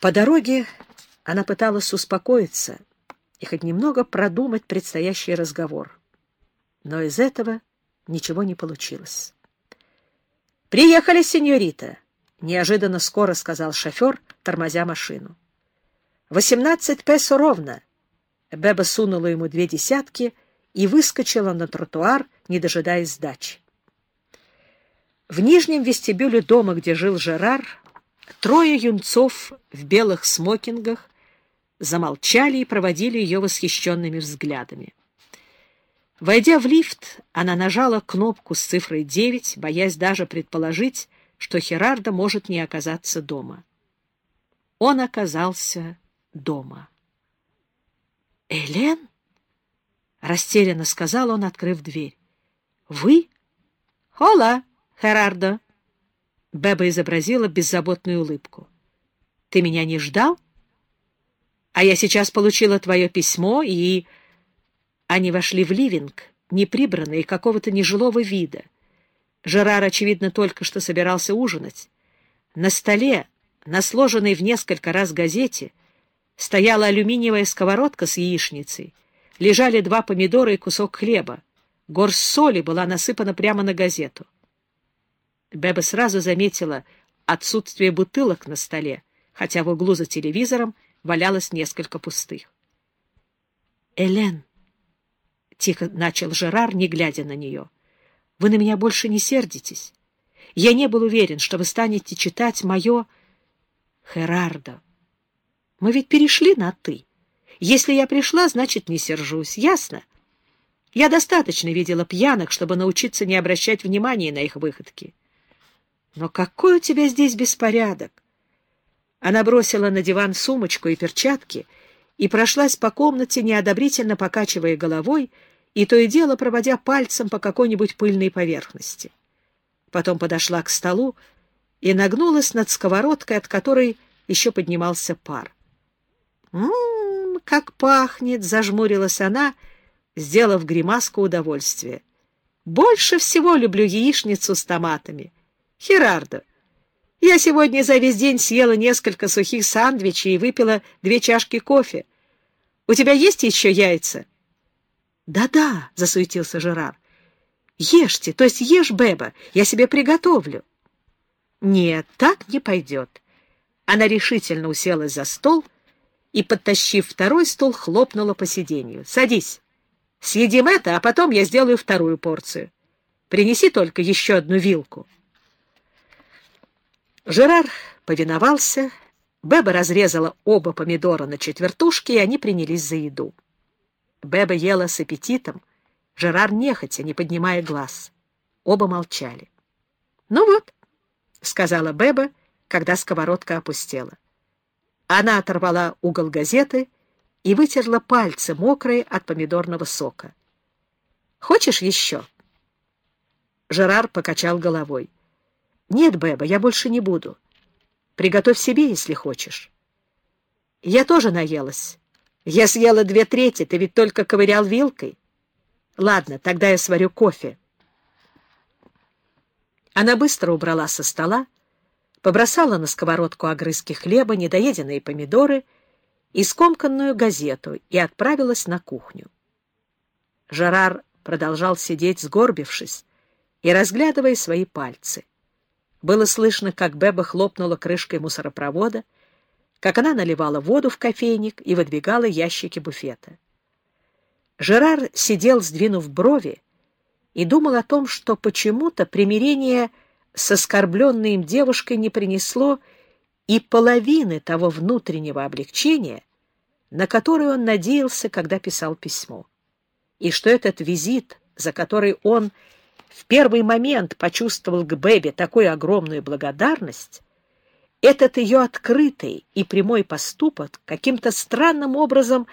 По дороге она пыталась успокоиться и хоть немного продумать предстоящий разговор. Но из этого ничего не получилось. «Приехали, сеньорита!» — неожиданно скоро сказал шофер, тормозя машину. «Восемнадцать песо ровно!» Беба сунула ему две десятки и выскочила на тротуар, не дожидаясь сдачи. В нижнем вестибюле дома, где жил Жерар, трое юнцов в белых смокингах замолчали и проводили ее восхищенными взглядами. Войдя в лифт, она нажала кнопку с цифрой 9, боясь даже предположить, что Херарда может не оказаться дома. Он оказался дома. «Элен?» — растерянно сказал он, открыв дверь. «Вы?» «Хола, Херардо!» Беба изобразила беззаботную улыбку. «Ты меня не ждал? А я сейчас получила твое письмо, и...» Они вошли в ливинг, неприбранные, какого-то нежилого вида. Жерар, очевидно, только что собирался ужинать. На столе, на сложенной в несколько раз газете, Стояла алюминиевая сковородка с яичницей, лежали два помидора и кусок хлеба. Горсть соли была насыпана прямо на газету. Беба сразу заметила отсутствие бутылок на столе, хотя в углу за телевизором валялось несколько пустых. «Элен», — тихо начал Жерар, не глядя на нее, — «вы на меня больше не сердитесь. Я не был уверен, что вы станете читать мое Херардо». Мы ведь перешли на «ты». Если я пришла, значит, не сержусь. Ясно? Я достаточно видела пьяных, чтобы научиться не обращать внимания на их выходки. Но какой у тебя здесь беспорядок! Она бросила на диван сумочку и перчатки и прошлась по комнате, неодобрительно покачивая головой и то и дело проводя пальцем по какой-нибудь пыльной поверхности. Потом подошла к столу и нагнулась над сковородкой, от которой еще поднимался пар. «М-м, как пахнет!» — зажмурилась она, сделав гримаску удовольствия. «Больше всего люблю яичницу с томатами. Херардо, я сегодня за весь день съела несколько сухих сандвичей и выпила две чашки кофе. У тебя есть еще яйца?» «Да-да», — засуетился Жерар. «Ешьте, то есть ешь, Беба, я себе приготовлю». «Нет, так не пойдет». Она решительно уселась за стол, — и, подтащив второй стул, хлопнула по сиденью. «Садись. Съедим это, а потом я сделаю вторую порцию. Принеси только еще одну вилку». Жерар повиновался. Беба разрезала оба помидора на четвертушки, и они принялись за еду. Беба ела с аппетитом, Жерар нехотя, не поднимая глаз. Оба молчали. «Ну вот», — сказала Беба, когда сковородка опустела. Она оторвала угол газеты и вытерла пальцы, мокрые от помидорного сока. «Хочешь еще?» Жерар покачал головой. «Нет, Беба, я больше не буду. Приготовь себе, если хочешь». «Я тоже наелась. Я съела две трети, ты ведь только ковырял вилкой. Ладно, тогда я сварю кофе». Она быстро убрала со стола, побросала на сковородку огрызки хлеба, недоеденные помидоры и скомканную газету и отправилась на кухню. Жерар продолжал сидеть, сгорбившись и разглядывая свои пальцы. Было слышно, как Беба хлопнула крышкой мусоропровода, как она наливала воду в кофейник и выдвигала ящики буфета. Жерар сидел, сдвинув брови, и думал о том, что почему-то примирение — с оскорбленной им девушкой не принесло и половины того внутреннего облегчения, на которое он надеялся, когда писал письмо. И что этот визит, за который он в первый момент почувствовал к Бэбе такую огромную благодарность, этот ее открытый и прямой поступок каким-то странным образом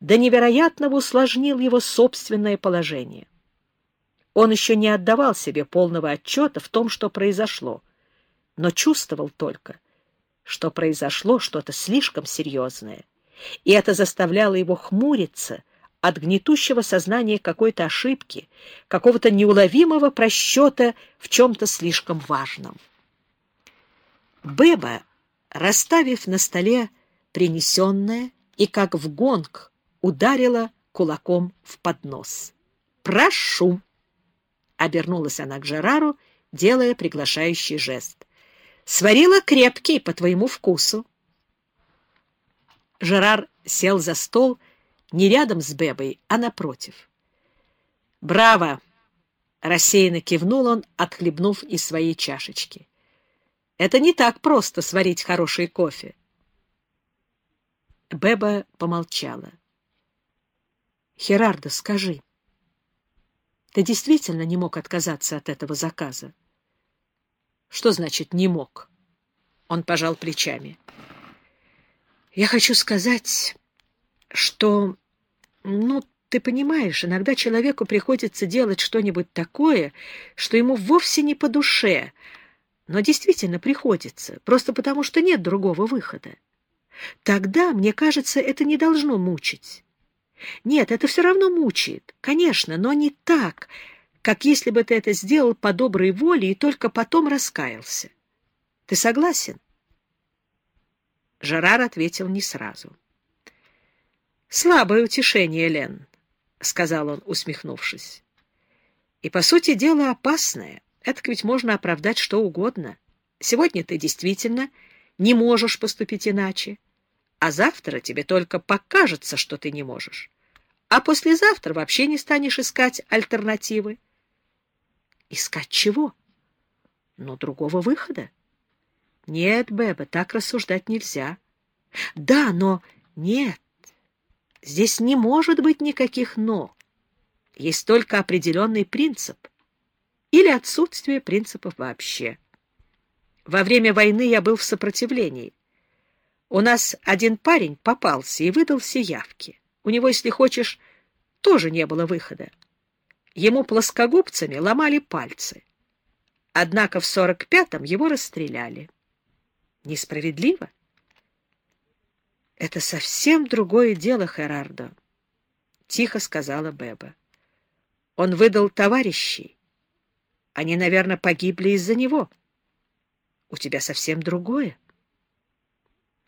до невероятного усложнил его собственное положение. Он еще не отдавал себе полного отчета в том, что произошло, но чувствовал только, что произошло что-то слишком серьезное, и это заставляло его хмуриться от гнетущего сознания какой-то ошибки, какого-то неуловимого просчета в чем-то слишком важном. Беба расставив на столе принесенное и, как в гонг, ударила кулаком в поднос. «Прошу!» — обернулась она к Жерару, делая приглашающий жест. «Сварила крепкий по твоему вкусу». Жерар сел за стол не рядом с Бебой, а напротив. «Браво!» — рассеянно кивнул он, отхлебнув из своей чашечки. «Это не так просто сварить хороший кофе». Беба помолчала. «Херардо, скажи, ты действительно не мог отказаться от этого заказа?» «Что значит «не мог»?» Он пожал плечами. «Я хочу сказать, что, ну, ты понимаешь, иногда человеку приходится делать что-нибудь такое, что ему вовсе не по душе, но действительно приходится, просто потому что нет другого выхода. Тогда, мне кажется, это не должно мучить. Нет, это все равно мучает, конечно, но не так, как если бы ты это сделал по доброй воле и только потом раскаялся. Ты согласен? Жерар ответил не сразу. «Слабое утешение, Лен», — сказал он, усмехнувшись. «И, по сути дела, опасное. Это ведь можно оправдать что угодно. Сегодня ты действительно не можешь поступить иначе, а завтра тебе только покажется, что ты не можешь. А послезавтра вообще не станешь искать альтернативы. Искать чего? Ну, другого выхода. Нет, Беба, так рассуждать нельзя. Да, но нет. Здесь не может быть никаких «но». Есть только определенный принцип. Или отсутствие принципов вообще. Во время войны я был в сопротивлении. У нас один парень попался и выдал все явки. У него, если хочешь, тоже не было выхода. Ему плоскогубцами ломали пальцы. Однако в сорок пятом его расстреляли. Несправедливо? Это совсем другое дело, Херардо, — тихо сказала Беба. Он выдал товарищей. Они, наверное, погибли из-за него. У тебя совсем другое.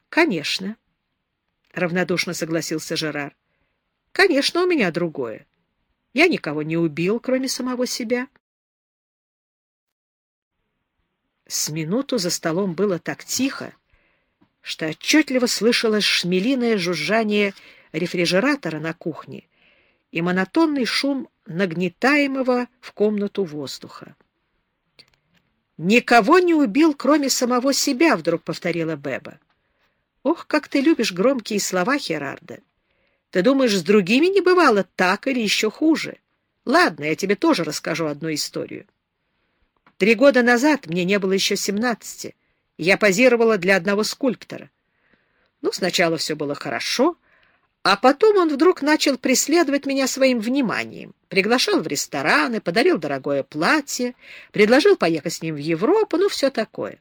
Конечно, — равнодушно согласился Жерар. Конечно, у меня другое. Я никого не убил, кроме самого себя. С минуту за столом было так тихо, что отчетливо слышалось шмелиное жужжание рефрижератора на кухне и монотонный шум нагнетаемого в комнату воздуха. «Никого не убил, кроме самого себя», — вдруг повторила Беба. «Ох, как ты любишь громкие слова, Херарда! Ты думаешь, с другими не бывало так или еще хуже? Ладно, я тебе тоже расскажу одну историю. Три года назад мне не было еще семнадцати. Я позировала для одного скульптора. Ну, сначала все было хорошо, а потом он вдруг начал преследовать меня своим вниманием. Приглашал в рестораны, подарил дорогое платье, предложил поехать с ним в Европу, ну, все такое.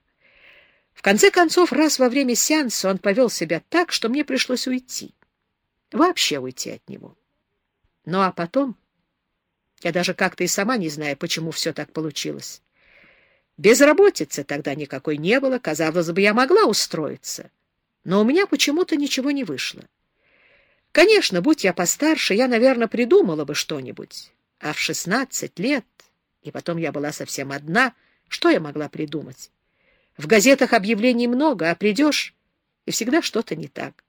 В конце концов, раз во время сеанса он повел себя так, что мне пришлось уйти. Вообще уйти от него. Ну, а потом... Я даже как-то и сама не знаю, почему все так получилось. Безработицы тогда никакой не было, казалось бы, я могла устроиться. Но у меня почему-то ничего не вышло. Конечно, будь я постарше, я, наверное, придумала бы что-нибудь. А в шестнадцать лет, и потом я была совсем одна, что я могла придумать? В газетах объявлений много, а придешь, и всегда что-то не так.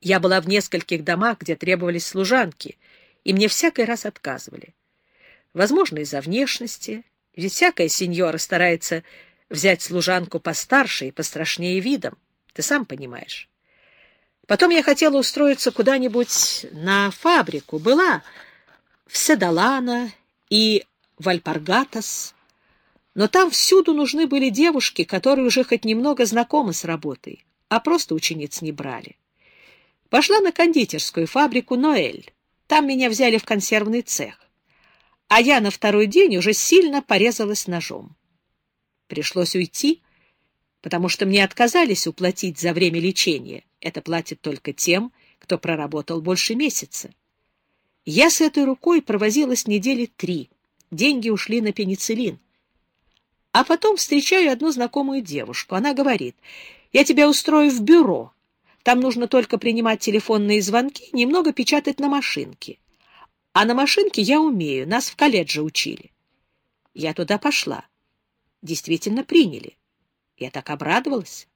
Я была в нескольких домах, где требовались служанки, и мне всякий раз отказывали. Возможно, из-за внешности, ведь всякая сеньора старается взять служанку постарше и пострашнее видом, ты сам понимаешь. Потом я хотела устроиться куда-нибудь на фабрику, была в Седалана и в Альпаргатас, но там всюду нужны были девушки, которые уже хоть немного знакомы с работой, а просто учениц не брали. Пошла на кондитерскую фабрику «Ноэль». Там меня взяли в консервный цех. А я на второй день уже сильно порезалась ножом. Пришлось уйти, потому что мне отказались уплатить за время лечения. Это платит только тем, кто проработал больше месяца. Я с этой рукой провозилась недели три. Деньги ушли на пенициллин. А потом встречаю одну знакомую девушку. Она говорит, я тебя устрою в бюро. Там нужно только принимать телефонные звонки, немного печатать на машинке. А на машинке я умею, нас в колледже учили. Я туда пошла. Действительно приняли. Я так обрадовалась.